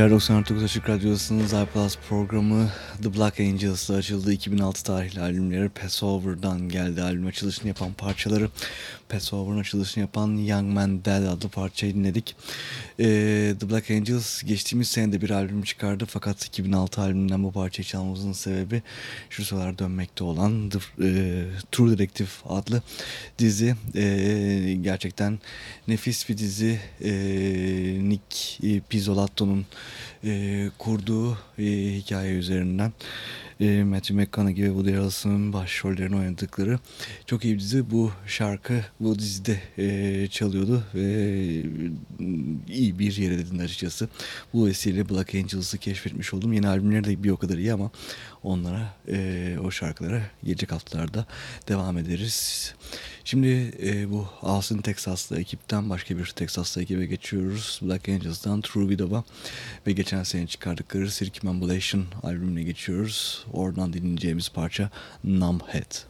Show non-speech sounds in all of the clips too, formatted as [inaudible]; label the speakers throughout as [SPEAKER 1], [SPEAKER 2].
[SPEAKER 1] geceler 99 Açık Radyosu'nun iPlus programı The Black Angels'la açıldı. 2006 tarihli albümleri Passover'dan geldi. Albüm açılışını yapan parçaları Passover'ın açılışını yapan Young Man Dead adlı parçayı dinledik. Ee, The Black Angels geçtiğimiz senede bir albüm çıkardı fakat 2006 albümünden bu parçayı çalmamızın sebebi şu sıralar dönmekte olan The, e, True Detective adlı dizi. E, gerçekten nefis bir dizi. E, Nick Pizzolatto'nun e, kurduğu e, hikaye üzerinden e, Matthew McConaughey ve Woody Harrelson'ın başrollerini oynadıkları çok iyi bir dizi. Bu şarkı bu dizide e, çalıyordu ve e, iyi bir yer edindi açıkçası. Bu vesileyle Black Angels'ı keşfetmiş oldum. Yeni albümleri de bir o kadar iyi ama onlara e, o şarkılara gelecek haftalarda devam ederiz. Şimdi e, bu Austin Texas'lı ekipten başka bir Texas'lı ekibe geçiyoruz. Black Angels'dan True Widow'a ve geçen sene çıkardıkları Circumambulation albümüne geçiyoruz. Oradan dinleyeceğimiz parça Numbhead.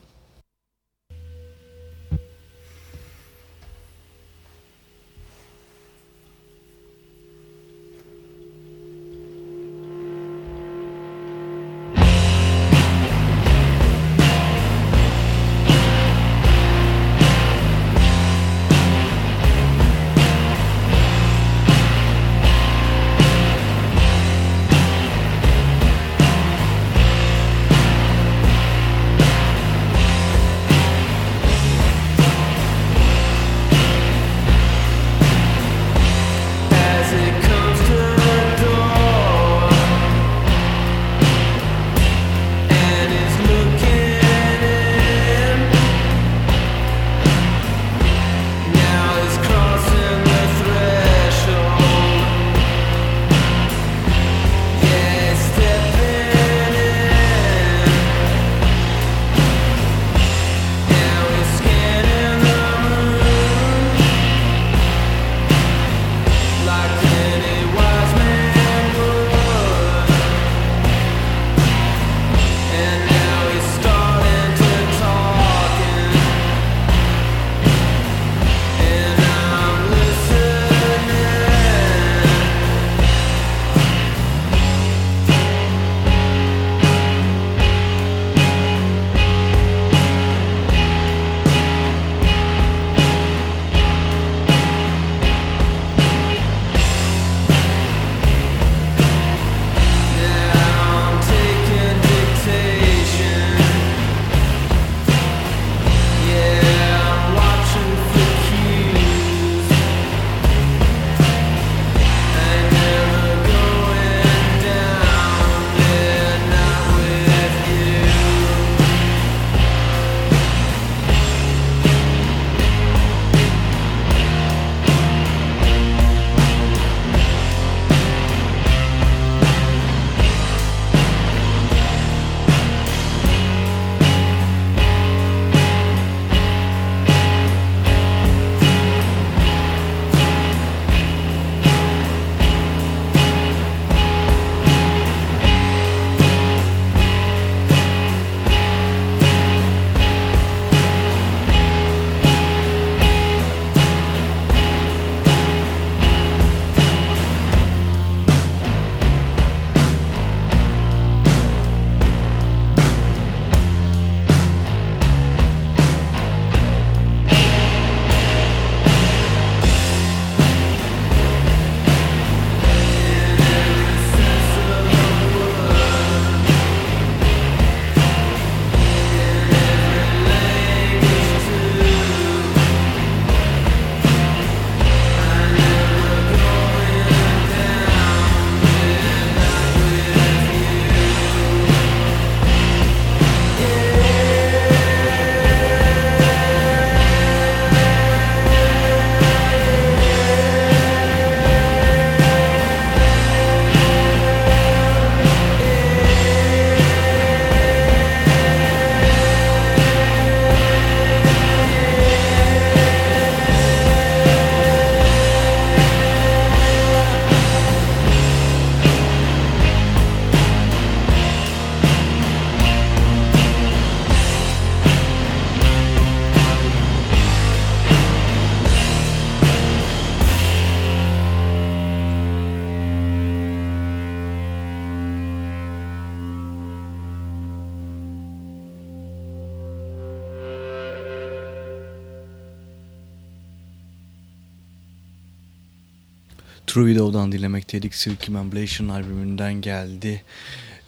[SPEAKER 1] True Widow'dan dinlemekteydik. Circumambulation albümünden geldi.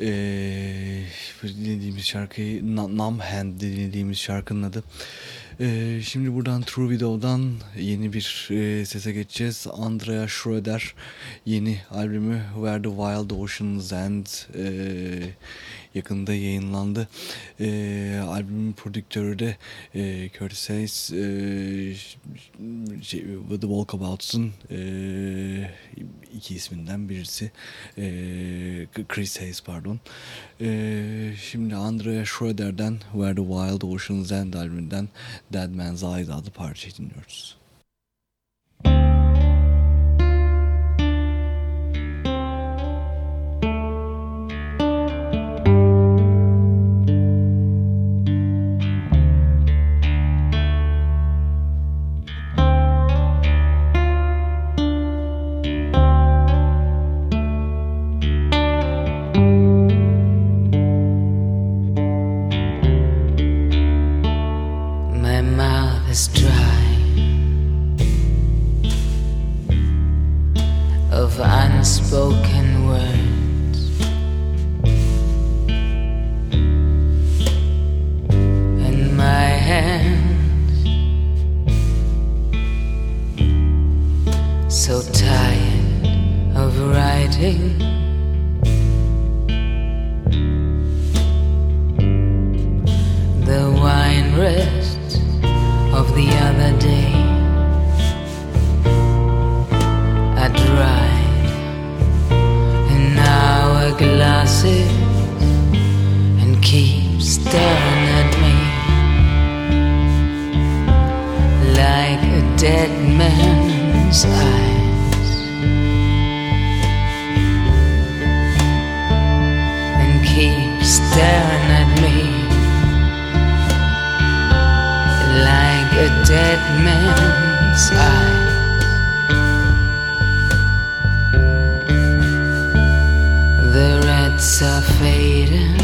[SPEAKER 1] Ee, dinlediğimiz şarkıyı Numb Hand dinlediğimiz şarkının adı. Ee, şimdi buradan True Widow'dan yeni bir e, sese geçeceğiz. Andrea Schroeder yeni albümü Where the Wild Oceans End e, yakında yayınlandı. E, albümün prodüktörü de e, Curtis Hayes, e, şey, The Walkabouts'un e, iki isminden birisi. E, Chris Hayes pardon. E, şimdi Andrea Schroeder'den Where the Wild Oceans End albümünden Dead Man's Eyes adlı parçayı dinliyoruz.
[SPEAKER 2] dead man's eyes and keep staring at me like a dead man's eyes. The reds are fading.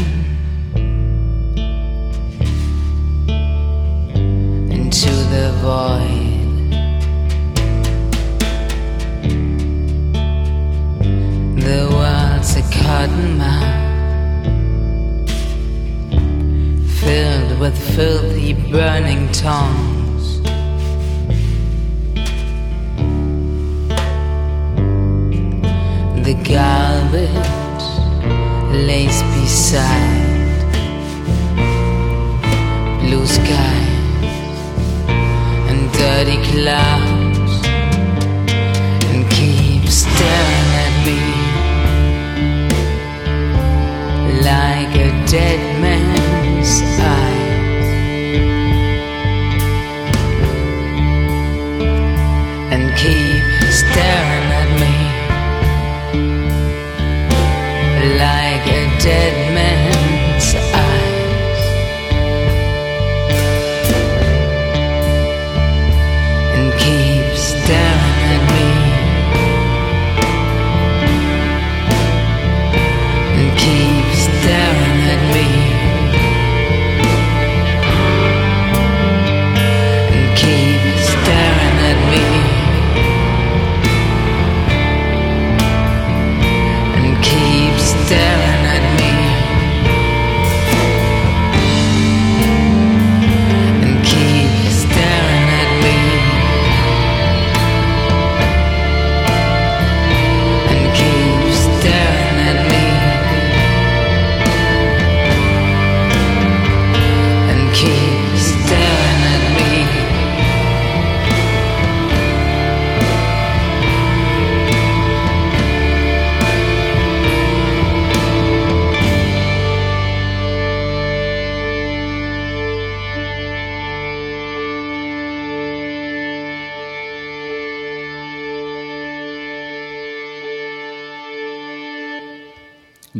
[SPEAKER 2] to the void. a cotton mouth filled with filthy burning tongues. The garbage lays beside blue skies and dirty clouds and keeps staring. like a dead man's eye. And keep staring at me like a dead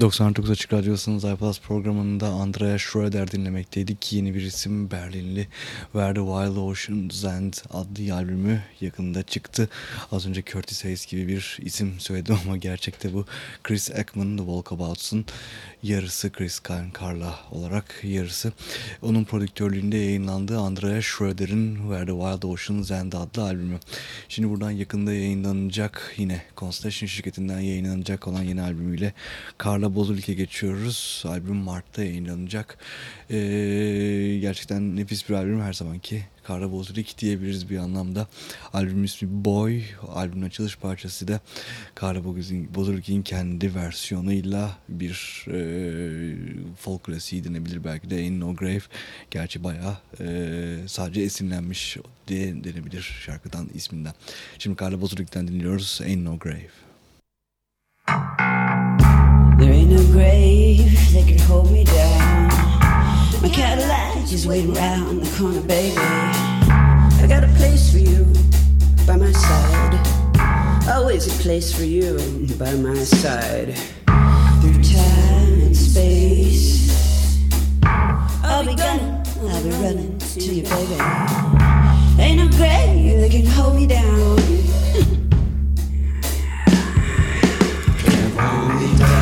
[SPEAKER 1] 99 Açık Radyosu'nun iPlus programında Andrea Schroeder dinlemekteydik. Yeni bir isim Berlinli Where the Wild Oceans End adlı albümü yakında çıktı. Az önce Curtis Hayes gibi bir isim söyledim ama gerçekte bu Chris Ekman The Walkabouts'un yarısı Chris Carla olarak yarısı. Onun prodüktörlüğünde yayınlandığı Andrea Schroeder'in Where the Wild Oceans End adlı albümü. Şimdi buradan yakında yayınlanacak yine Constellation şirketinden yayınlanacak olan yeni albümüyle Carla Bozulik'e geçiyoruz. Albüm Mart'ta yayınlanacak. Ee, gerçekten nefis bir albüm her zamanki. Carla Bozulik diyebiliriz bir anlamda. Albüm ismi Boy. Albümün açılış parçası da Bozulik'in kendi versiyonuyla bir e, folk klasiği denebilir belki de Ain't No Grave. Gerçi bayağı e, sadece esinlenmiş diye denebilir şarkıdan isminden. Şimdi Bozulik'ten dinliyoruz Ain't No Grave. There ain't no grave that can hold me down. My Cadillac is waiting around the corner, baby. I got a place for you by my side. Oh, Always a place for you by my side. Through time and space. I'll be gunning, I'll be running to you, baby. Ain't no grave that can hold me down. [laughs] Bozuluk'tan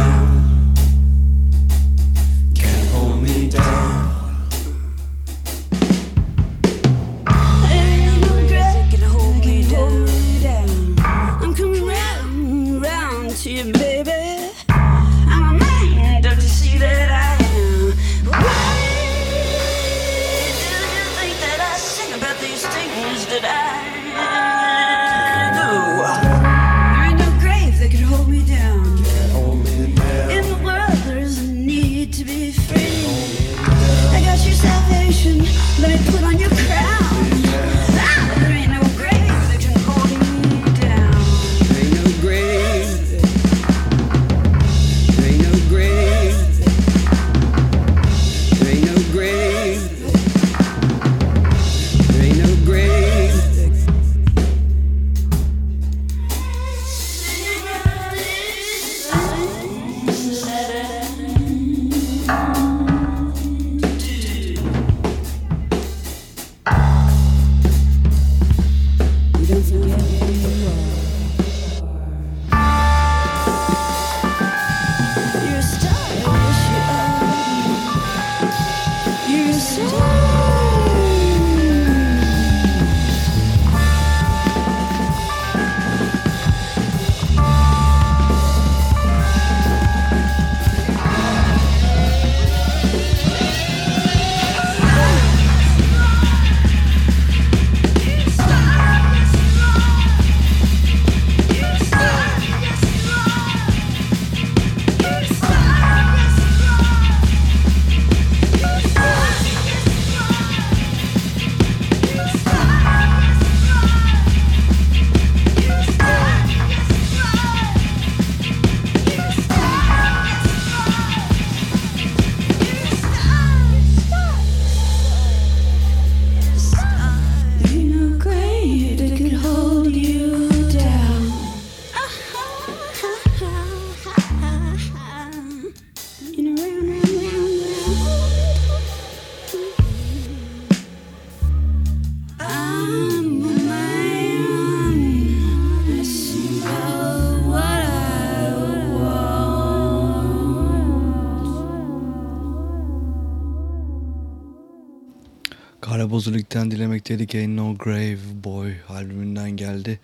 [SPEAKER 1] dilemekteydik Ain't No Grave Boy albümünden geldi.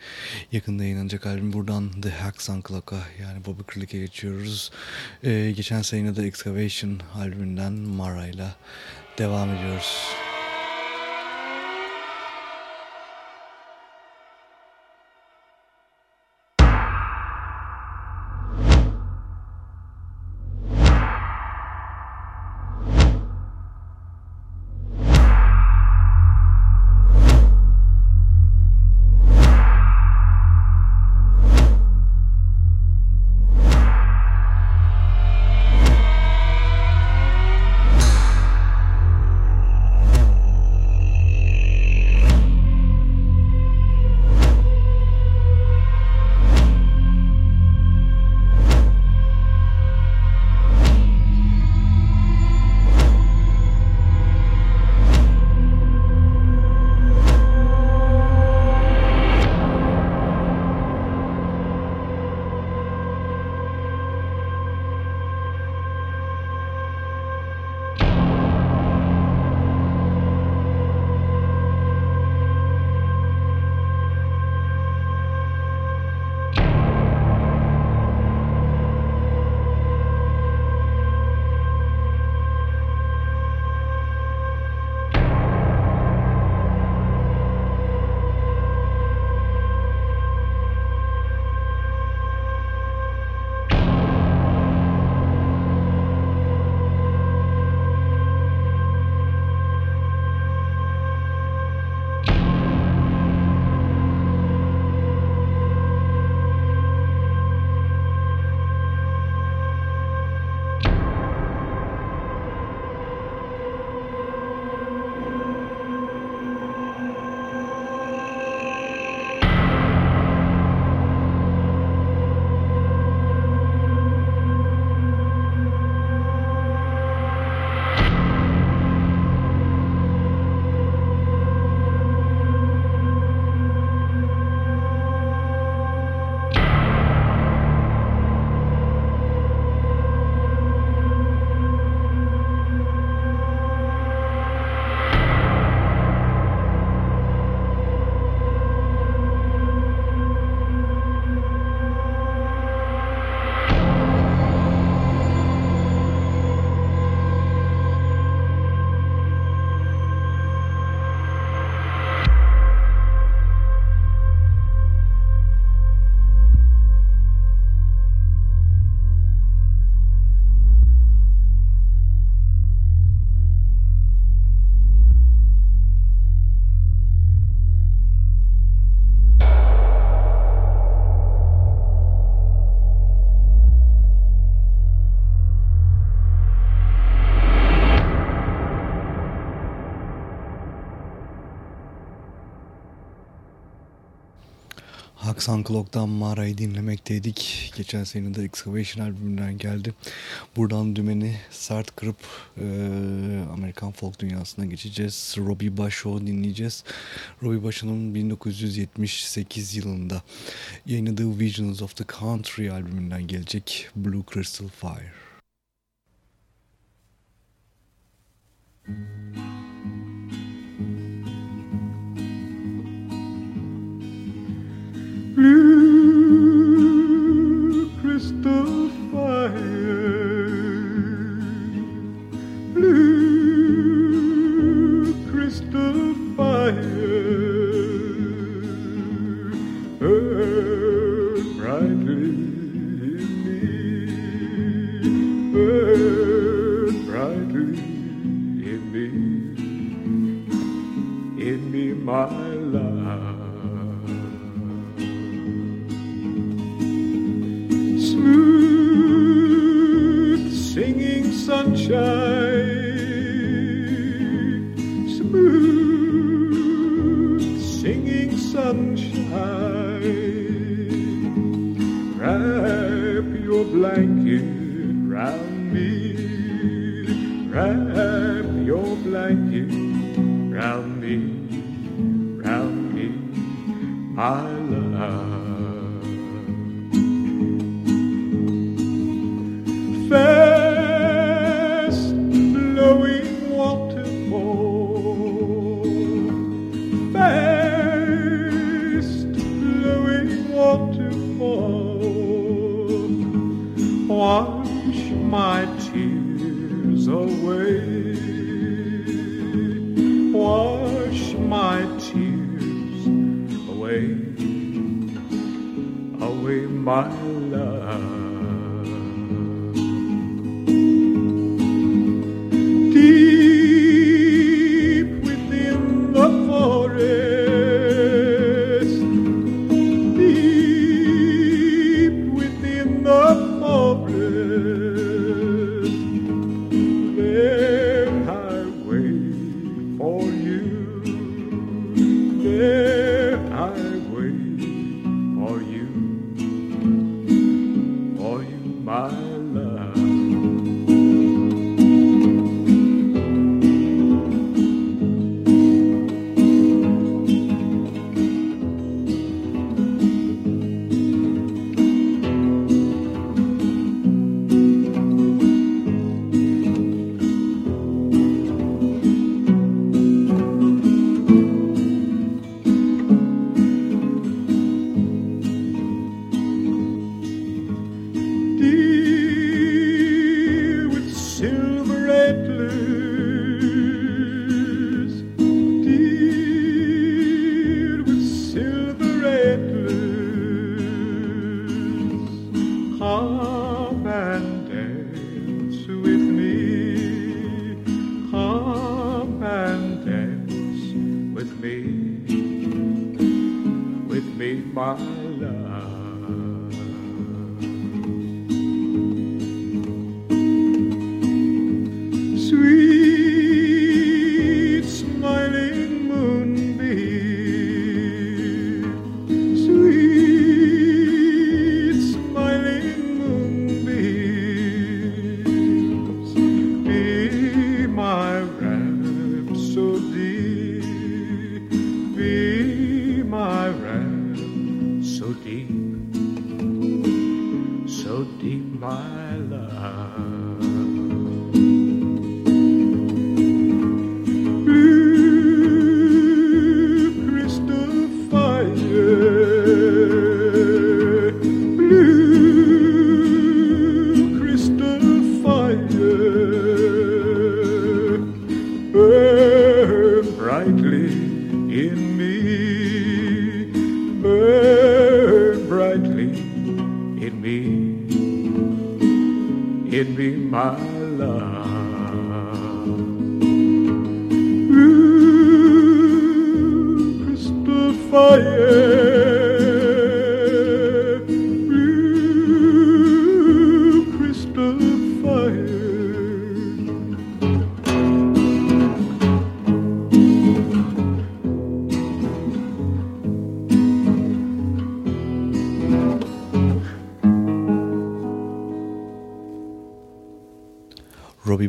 [SPEAKER 1] Yakında yayınlanacak albüm buradan The Hacks on yani Bobby Krlik'e geçiyoruz. Ee, geçen sene de Excavation albümünden Mara ile devam ediyoruz. Haxan Clock'tan Mara'yı dinlemekteydik. Geçen sene de Excavation albümünden geldi. Buradan dümeni sert kırıp e, Amerikan folk dünyasına geçeceğiz. Robbie Basho dinleyeceğiz. Robbie Basho'nun 1978 yılında yayınladığı Visions of the Country albümünden gelecek Blue Crystal Fire.
[SPEAKER 3] Blue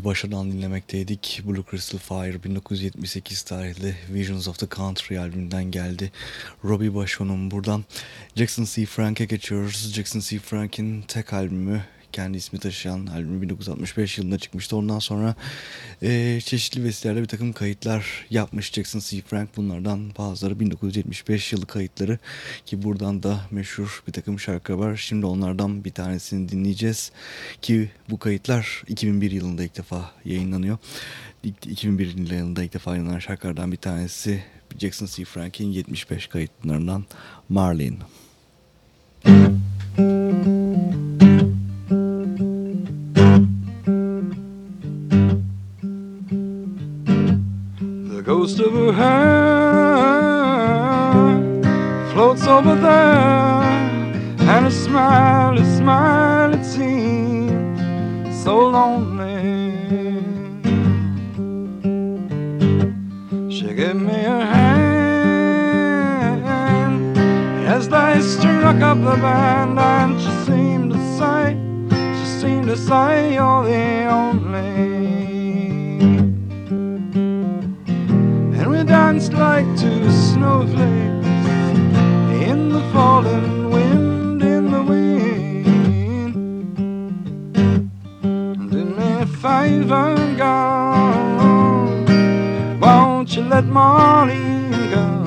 [SPEAKER 1] Robbie Başar'dan dinlemekteydik. Blue Crystal Fire 1978 tarihli Visions of the Country albümünden geldi. Robbie Başar'ın buradan Jackson C. Frank'e geçiyoruz. Jackson C. Frank'in tek albümü kendi ismi taşıyan albümü 1965 yılında çıkmıştı. Ondan sonra e, çeşitli vesilelerle bir takım kayıtlar yapmış Jackson C. Frank. Bunlardan bazıları 1975 yılı kayıtları ki buradan da meşhur bir takım şarkı var. Şimdi onlardan bir tanesini dinleyeceğiz ki bu kayıtlar 2001 yılında ilk defa yayınlanıyor. 2001 yılında ilk defa yayınlanan şarkılardan bir tanesi Jackson C. Frank'in 75 kayıtlarından Marlene.
[SPEAKER 4] Ghost of her floats over there, and a smile, a smile, it seems so lonely. She gave me her hand as they struck up the band, and she seemed to say, she seemed to say, You're the only. Danced like two snowflakes in the falling wind, in the wind. And in if I've gone, won't you let Marlene come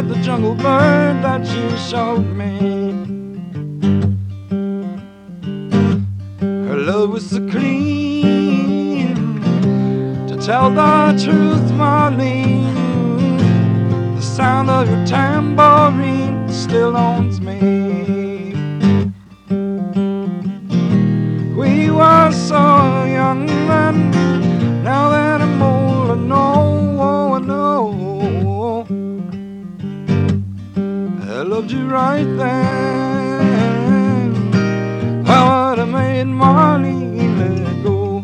[SPEAKER 4] the jungle bird that you showed me. Her love was so clean, to tell the truth, Marlene. The sound of your tambourine still owns then. How would I made Marlene let go?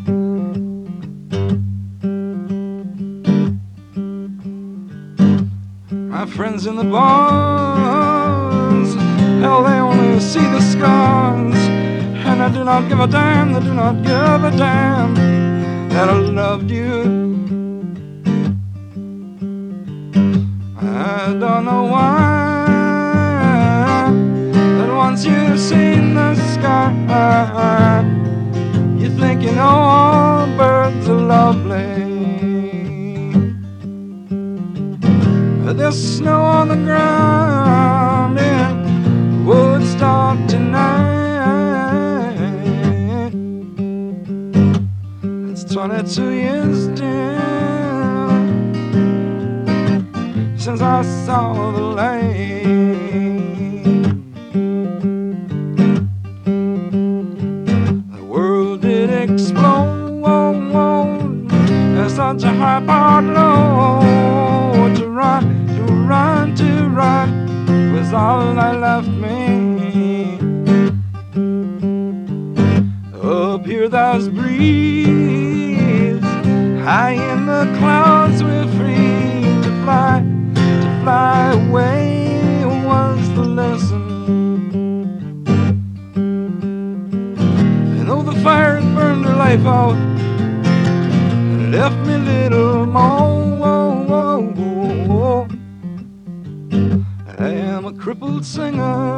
[SPEAKER 4] My friends in the bars, hell, they only see the scars. And I do not give a damn, they do not give a damn that I loved you. I don't know why once you've seen the sky, you think you oh, know all birds are lovely. There's snow on the ground in Woodstock tonight. It's 22 years down since I saw the light. High part low to run, to run, to run was all that left me. Up here there's breeze, high in the clouds we're free to fly, to fly away was the lesson. And though the fire burned her life out left me little more. I am a crippled singer,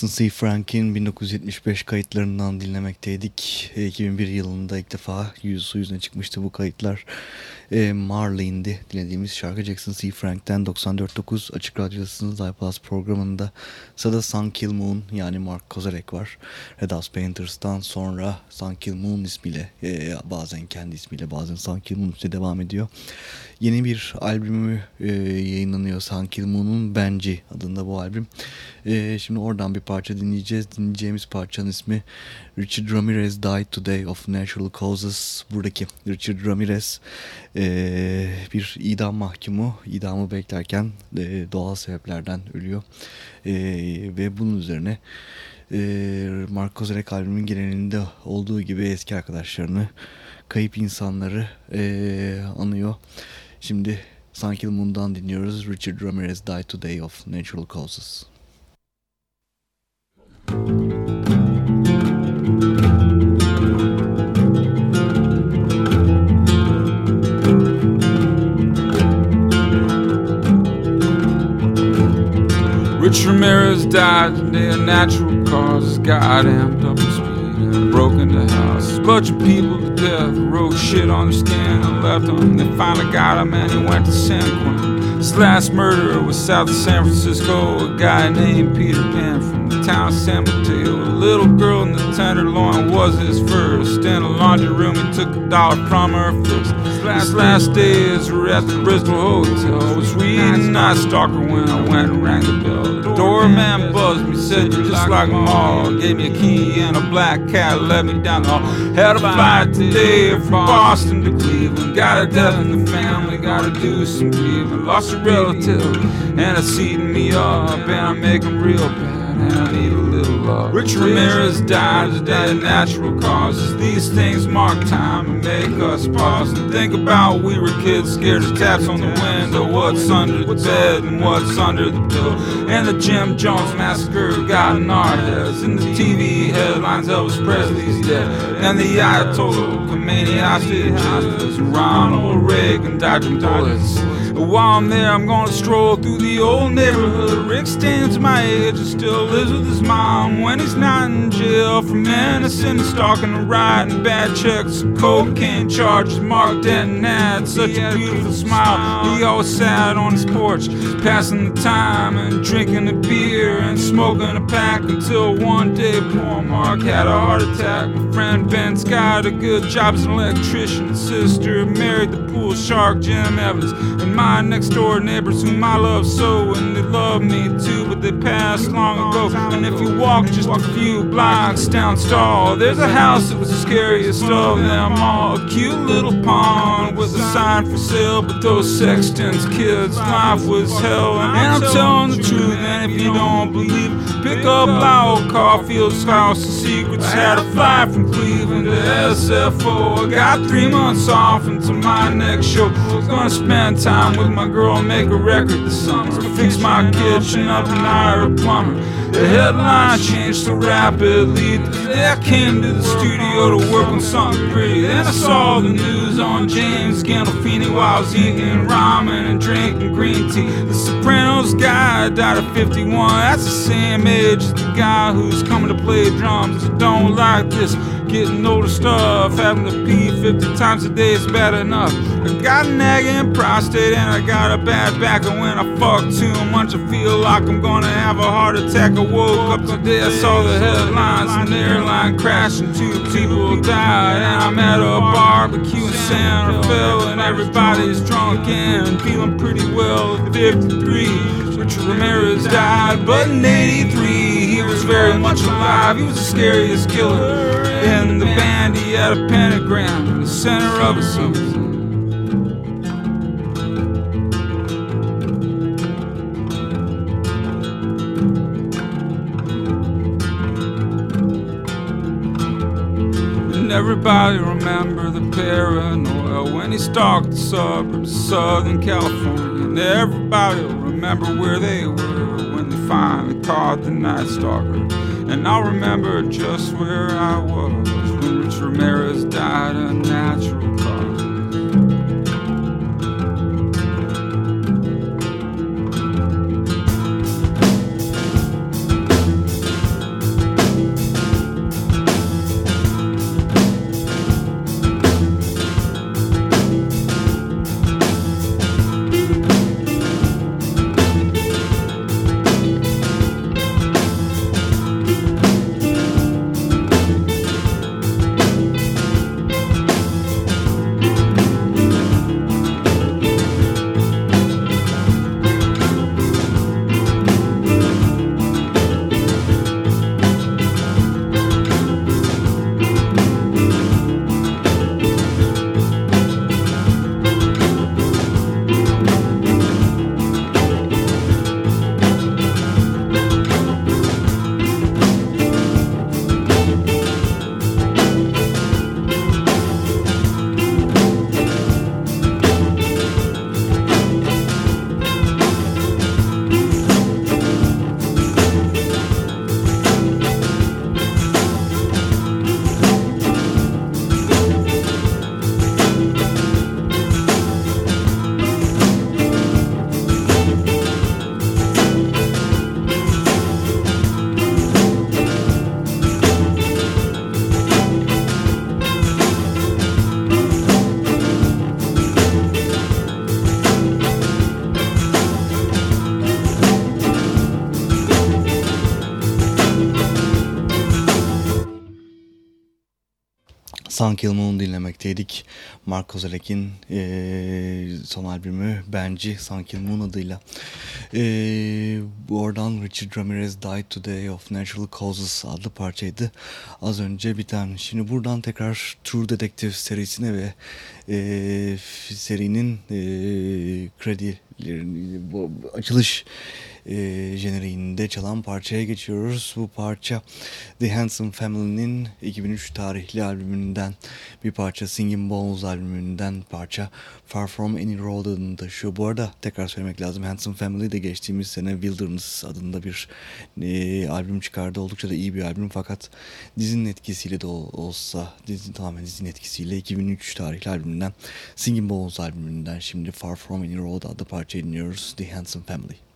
[SPEAKER 1] Jackson C. Frank'in 1975 kayıtlarından dinlemekteydik. 2001 e, yılında ilk defa yüz su yüzüne çıkmıştı bu kayıtlar. E, Marlene'di dinlediğimiz şarkı Jackson C. Frank'ten 94.9 Açık Radyosu'nun iPlus programında sırada Sun Kill Moon yani Mark Kozarek var. Red House Painters'tan sonra Sun Kill Moon ismiyle e, bazen kendi ismiyle bazen Sun Kill Moon ismiyle devam ediyor. Yeni bir albümü e, yayınlanıyor Sun Kill Moon'un Benji adında bu albüm. E, şimdi oradan bir parça dinleyeceğiz. Dinleyeceğimiz parçanın ismi Richard Ramirez Died Today of Natural Causes. Buradaki Richard Ramirez e, bir idam mahkumu. İdamı beklerken e, doğal sebeplerden ölüyor. E, ve bunun üzerine e, Mark Kozarek albümün genelinde olduğu gibi eski arkadaşlarını, kayıp insanları e, anıyor. Şimdi Sankil Moon'dan dinliyoruz. Richard Ramirez Died Today of Natural Causes.
[SPEAKER 5] Rich Ramirez died today of natural causes. Got amped up and broke into house. A bunch of people to death wrote shit on their skin and left them. They finally got him and he went to San Quentin. His last murder was south of San Francisco. A guy named Peter Pan town San Mateo. A little girl in the tenderloin was his first. In a laundry room, he took a dollar from her first. His last days were at the Bristol Hotel. I was reading Night Stalker when I went and rang the bell. The doorman buzzed me, said you're just like them all. Gave me a key and a black cat, let me down the hall. Had a flight today from Boston to Cleveland. Got a death in the family, gotta do some grieving. Lost a relative, and it's eating me up, and I'm making real bad I need a little love. Rich Ramirez died today of natural causes. These things mark time and make us pause and think about we were kids scared of taps on the window. What's under the bed and what's under the pillow? And the Jim Jones massacre got in our heads. And the TV headlines Elvis Presley's dead. And the Ayatollah Khomeini hostages. Ronald Reagan dodging bullets. While I'm there, I'm gonna stroll through the old neighborhood. Rick stands my age and still lives with his mom when he's not in jail for menacing and stalking and writing bad checks, cocaine charges. Mark Denton had such a beautiful smile. He always sat on his porch, passing the time and drinking a beer and smoking a pack until one day Mark had a heart attack. My friend Ben's got a good job as an electrician. Sister married the pool shark Jim Evans, and my next door neighbors whom I love so, and they love me too, but they passed long ago. And if you walk just a few blocks down Stall, there's a house that was the scariest of them all. A cute little pond with a sign for sale, but those sextons, kids, life was hell. And I'm telling the truth, and if you don't believe pick up Lyle Caulfield's House of Secrets. Had a flight from Cleveland to SFO. I got three months off until my next show. I was gonna spend time with my girl and make a record this summer. Fix my kitchen up and hire a plumber. The headline changed so rapidly that I came to the studio to work on something pretty. Then I saw the news on James Gandolfini while I was eating ramen and drinking green tea. The Sopranos guy died at 51. That's the same age as the guy who's coming to play drums. I don't like this getting older stuff. Having to pee 50 times a day is bad enough. I got a nagging prostate and I got a bad back. And when I fuck too much, I feel like I'm gonna have a heart attack. I woke up today, I saw the headlines an airline crash and two people died. And I'm at a barbecue in Santa Fe and everybody's drunk and feeling pretty well at 53. Richard Ramirez died, but in 83 he was very much alive. He was the scariest killer in the band. He had a pentagram in the center of a song. everybody remember the paranoia when he stalked the suburbs of Southern California. And everybody will remember where they were finally caught the Night Stalker. And I'll remember just where I was when Rich Ramirez died a natural cause.
[SPEAKER 1] Sun Kill Moon dinlemekteydik. Mark Kozalek'in e, son albümü Benji Sun Kill Moon adıyla. E, oradan Richard Ramirez Died Today of Natural Causes adlı parçaydı. Az önce biten. Şimdi buradan tekrar True Detective serisine ve e, serinin e, kredilerini, açılış e, jeneriğinde çalan parçaya geçiyoruz. Bu parça The Handsome Family'nin 2003 tarihli albümünden bir parça Singing Bones albümünden parça Far From Any Road adını taşıyor. Bu arada tekrar söylemek lazım Handsome Family de geçtiğimiz sene Wilderness adında bir e, albüm çıkardı. Oldukça da iyi bir albüm fakat dizinin etkisiyle de olsa dizi, tamamen dizinin etkisiyle 2003 tarihli albümünden Singing Bones albümünden şimdi Far From Any Road adlı parçayı dinliyoruz. The Handsome Family.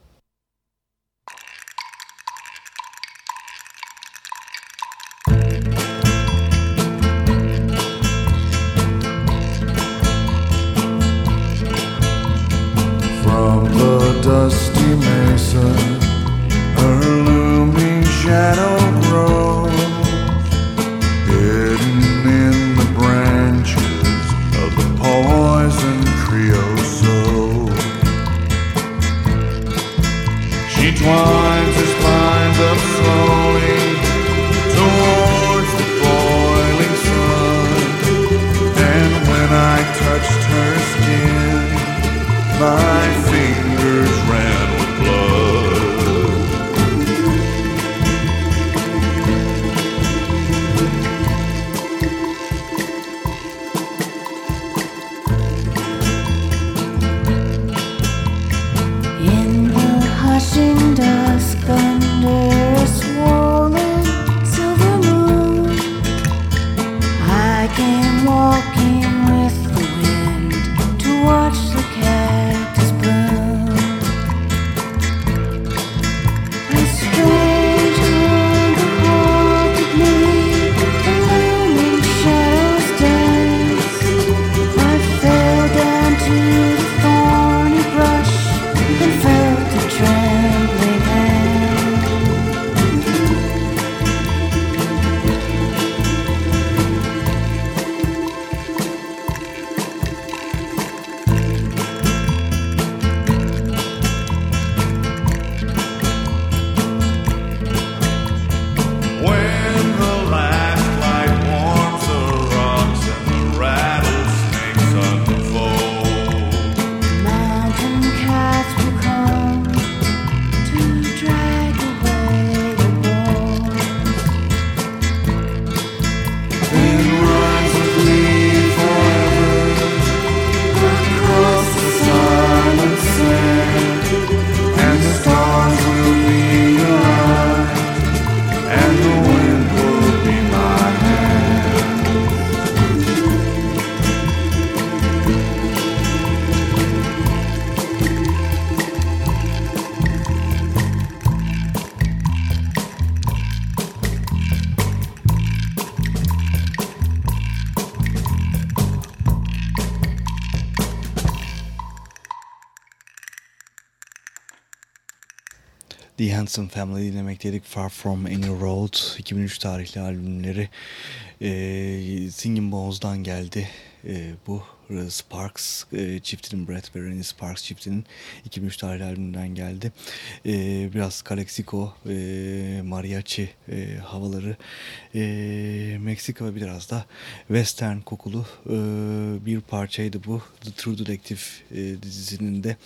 [SPEAKER 1] Handsome Family dinlemekteydik. Far From Any Road 2003 tarihli albümleri e, Singing Bones'dan geldi e, bu Sparks e, çiftinin Brett ve Sparks çiftinin 2003 tarihli albümünden geldi. E, biraz Calexico, e, Mariachi e, havaları, e, Meksika ve biraz da Western kokulu e, bir parçaydı bu. The True Detective e, dizisinin de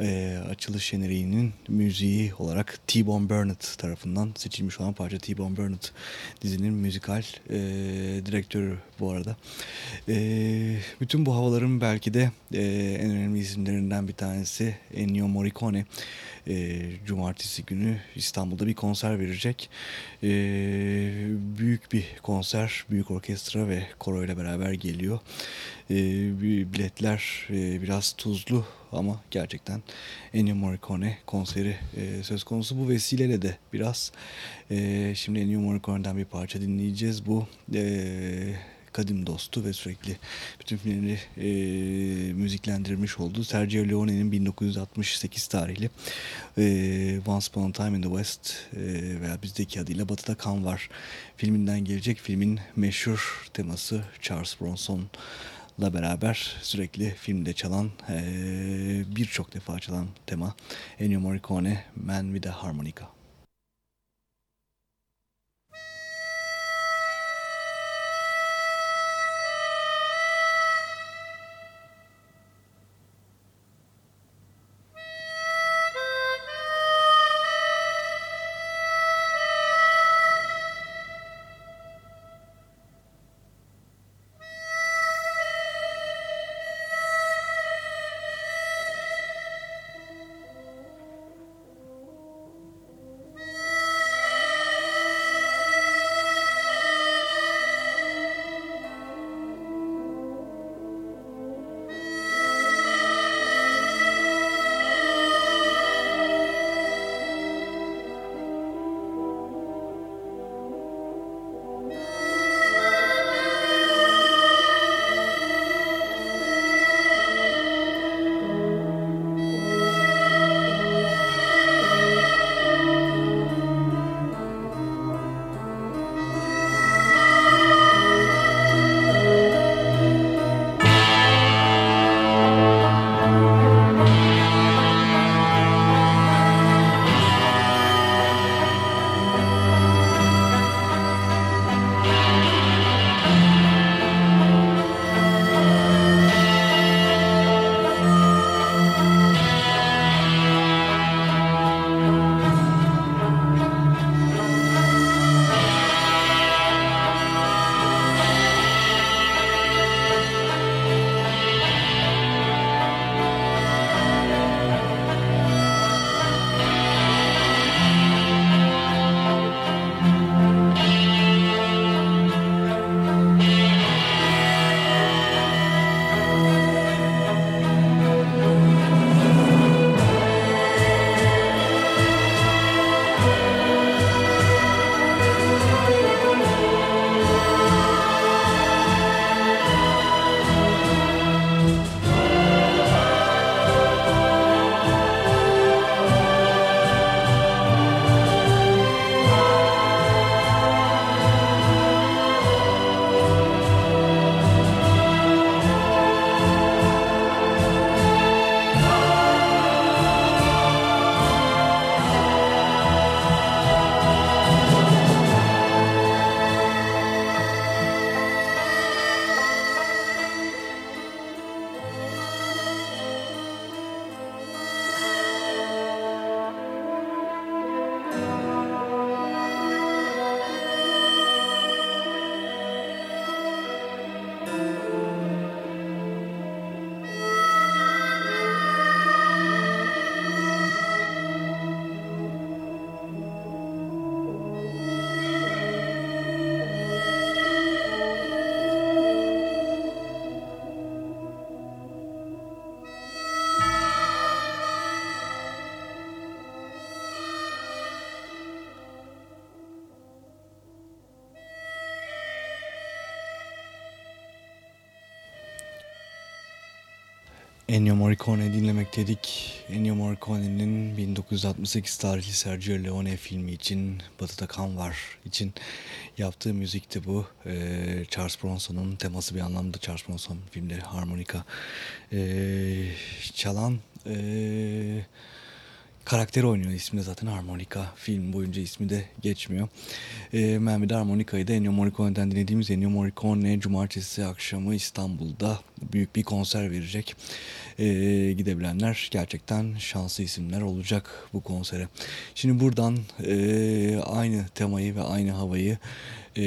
[SPEAKER 1] e, açılış jeneriğinin müziği olarak T-Bone Burnett tarafından seçilmiş olan parça T-Bone Burnett dizinin müzikal e, direktörü bu arada. E, bütün bu havaların belki de e, en önemli isimlerinden bir tanesi Ennio Morricone. E, cumartesi günü İstanbul'da bir konser verecek. E, büyük bir konser, büyük orkestra ve koro ile beraber geliyor. E, biletler e, biraz tuzlu ama gerçekten Ennio Morricone konseri e, söz konusu. Bu vesileyle de biraz e, şimdi Ennio Morricone'den bir parça dinleyeceğiz. Bu e, kadim dostu ve sürekli bütün filmleri e, müziklendirmiş oldu. Sergio Leone'nin 1968 tarihli e, Once Upon a Time in the West e, veya bizdeki adıyla Batı'da Kan Var filminden gelecek filmin meşhur teması Charles Bronson'la beraber sürekli filmde çalan e, birçok defa çalan tema Ennio Morricone Man with a Harmonica. Ennio Morricone dinlemek dedik. Ennio Morricone'nin 1968 tarihli Sergio Leone filmi için Batı'da Kan Var için yaptığı müzikti bu. Ee, Charles Bronson'un teması bir anlamda Charles Bronson filmleri harmonika ee, çalan ee, karakteri oynuyor. İsmi de zaten harmonika. Film boyunca ismi de geçmiyor. E, Mehmet Harmonika'yı da Ennio Morricone'den dinlediğimiz Ennio Morricone cumartesi akşamı İstanbul'da büyük bir konser verecek. E, gidebilenler gerçekten şanslı isimler olacak bu konsere. Şimdi buradan e, aynı temayı ve aynı havayı e,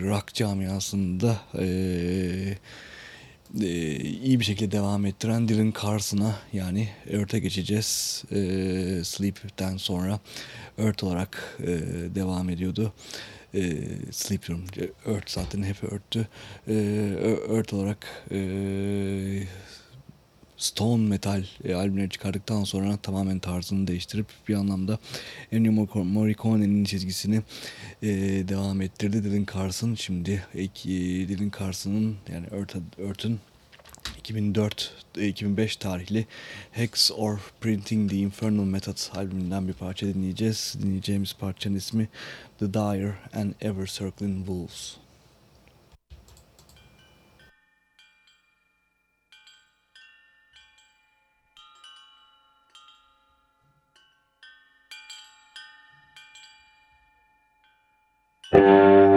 [SPEAKER 1] rock camiasında e, e, iyi bir şekilde devam ettiren Dylan Carson'a yani Earth'e geçeceğiz. E, Sleep'ten sonra Earth olarak e, devam ediyordu. E, Sleep diyorum. Earth zaten hep Earth'tü. E, Earth olarak e, stone metal e, albümleri çıkardıktan sonra tamamen tarzını değiştirip bir anlamda Ennio Morricone'nin çizgisini e, devam ettirdi. Dylan Carson şimdi e, Dylan Carson'ın yani Earth'ın 2004 2005 tarihli Hex or Printing the Infernal Method albümünden bir parça dinleyeceğiz. Dinleyeceğimiz parçanın ismi The Dire and Ever Circling Wolves. Música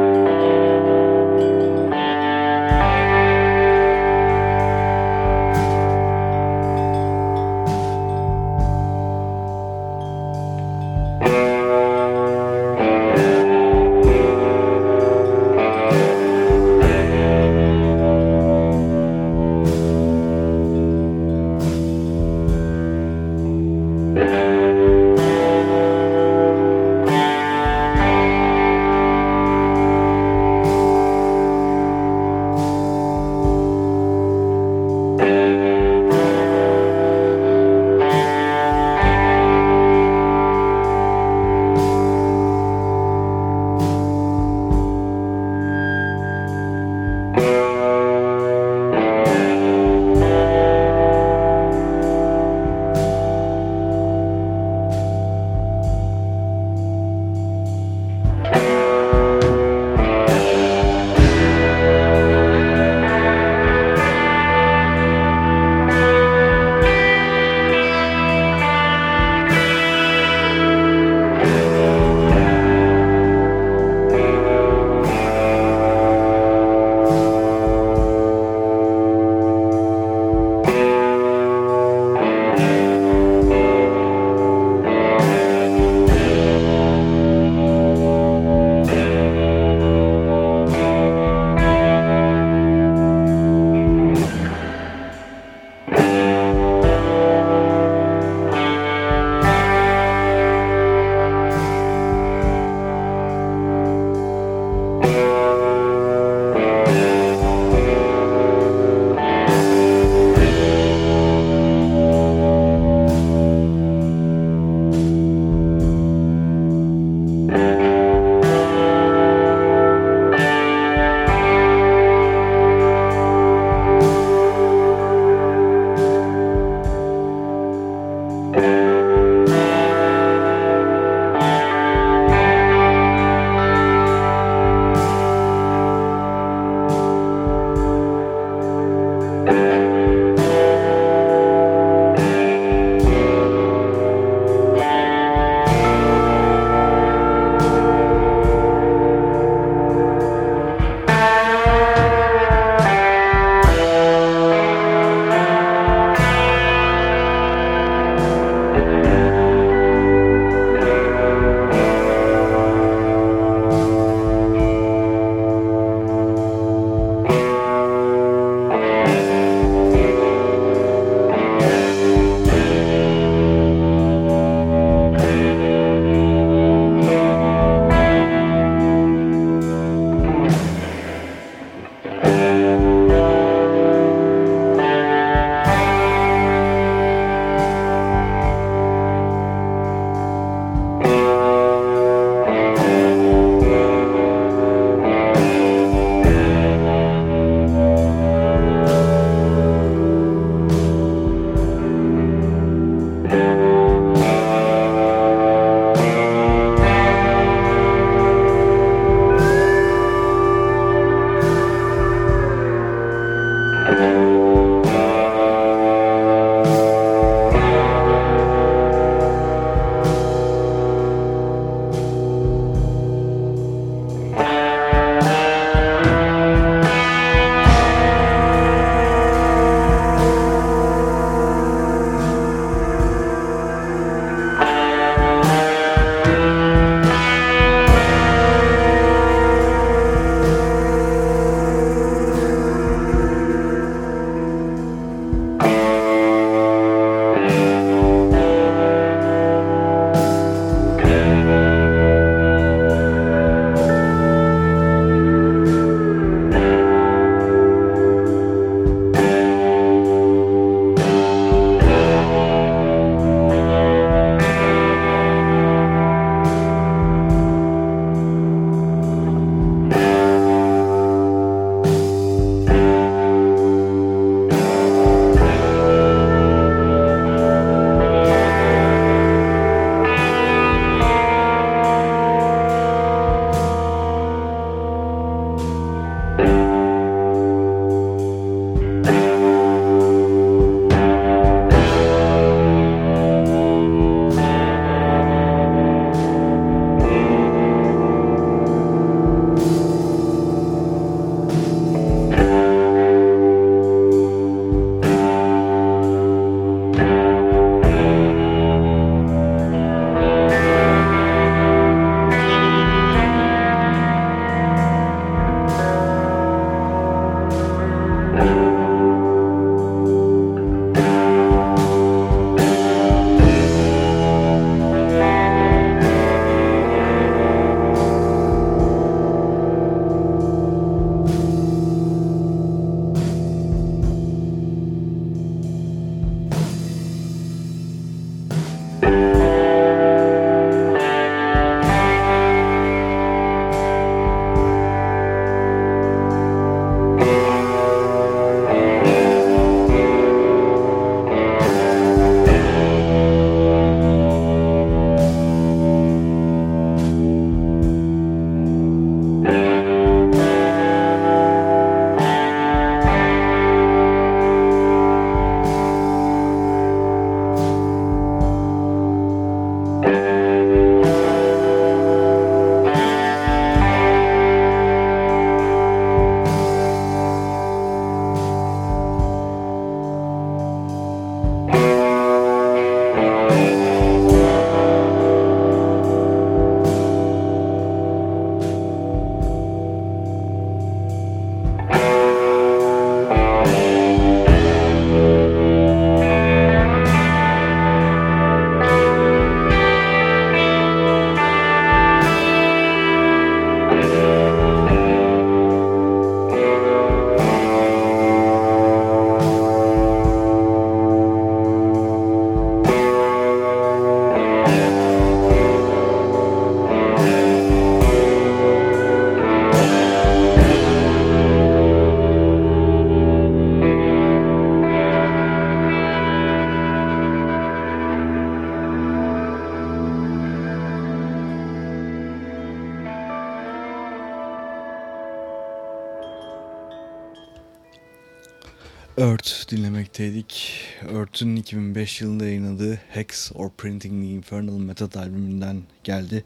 [SPEAKER 1] Earth dinlemekteydik. Earth'ün 2005 yılında yayınladığı Hex or Printing the Infernal Method albümünden geldi.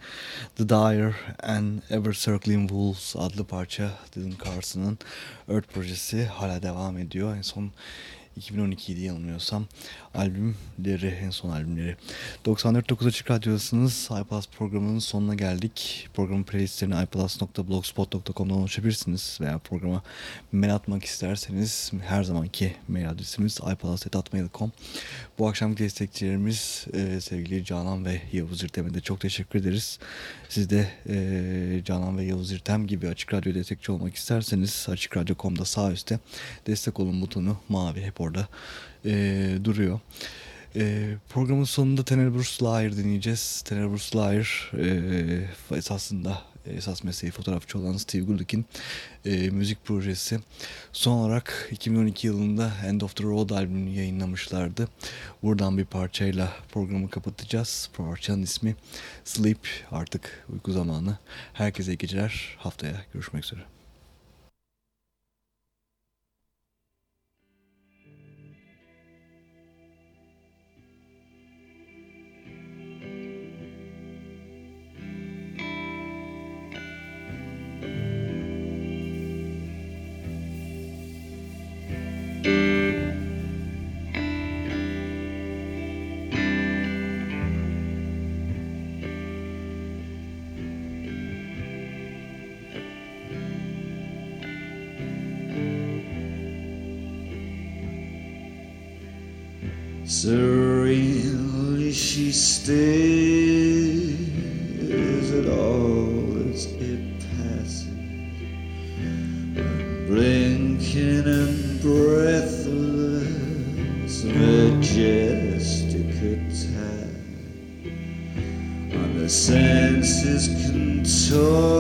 [SPEAKER 1] The Dire and Ever Circling Wolves adlı parça Dylan Carson'ın Earth projesi hala devam ediyor. En son 2012 idi yanılmıyorsam albümleri en son albümleri. 94.9 Açık Radyo'dasınız. iPlus programının sonuna geldik. Programın playlistlerini iPlus.blogspot.com'dan ulaşabilirsiniz veya programa mail atmak isterseniz her zamanki mail adresimiz iPlus.mail.com Bu akşamki destekçilerimiz e, sevgili Canan ve Yavuz İrtem'e de çok teşekkür ederiz. Siz de e, Canan ve Yavuz İrtem gibi Açık Radyo destekçi olmak isterseniz AçıkRadyo.com'da sağ üstte destek olun butonu mavi hep orada e, duruyor. E, programın sonunda Tenebrous Liar dinleyeceğiz. Tenebrous Liar e, esasında esas mesleği fotoğrafçı olan Steve Gullick'in e, müzik projesi. Son olarak 2012 yılında End of the Road albümünü yayınlamışlardı. Buradan bir parçayla programı kapatacağız. Parçanın ismi Sleep artık uyku zamanı. Herkese iyi geceler. Haftaya görüşmek üzere.
[SPEAKER 6] Stares at all? As it passes, blinking and breathless, majestic attack. On the senses contorted,